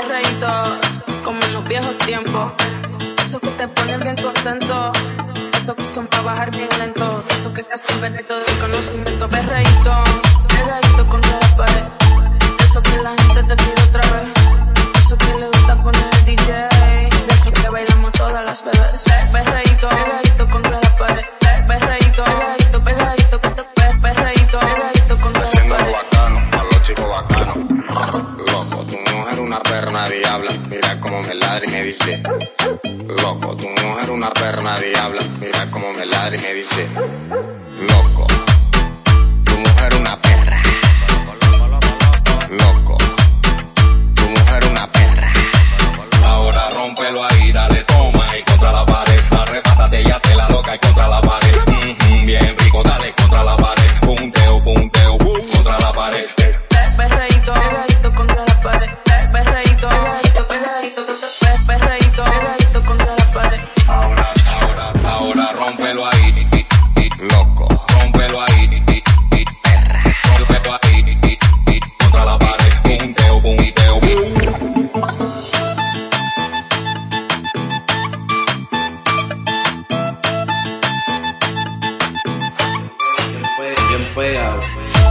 perreíto, como en los viejos tiempos. Esos que te ponen bien contento, esos que son para bajar bien lento, esos que te hacen perrito de conocimiento, perreíto. perra, una diabla, mira cómo me ladra y me dice, loco, tu mujer una perra, una diabla, mira cómo me ladra y me dice, loco. Go.